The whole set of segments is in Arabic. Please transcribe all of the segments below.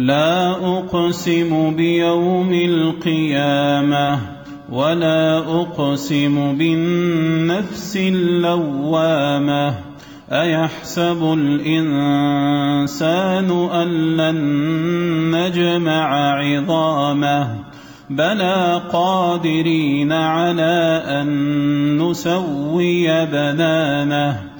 لا أقسم بيوم القيامة ولا أقسم بالنفس اللوامة. أيحسب الإنسان أن لن نجمع عظامه؟ بلى قادرين على أن نسوي بنانه.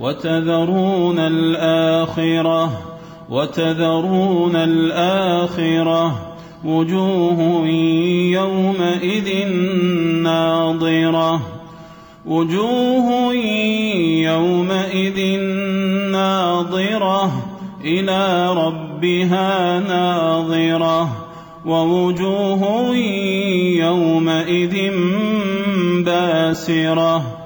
وتذرون الآخرة وتذرون الآخرة. وجوه يومئذ ناضرة وجوه يومئذ ناظرة. إلى ربها ناظرة. ووجوه يومئذ باسرة.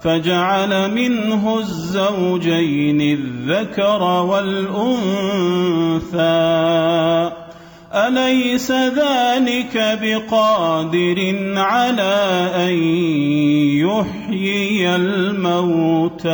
فجعل منه الزوجين الذكر والأنثى. أليس ذلك بقادر على أن يحيي الموتى؟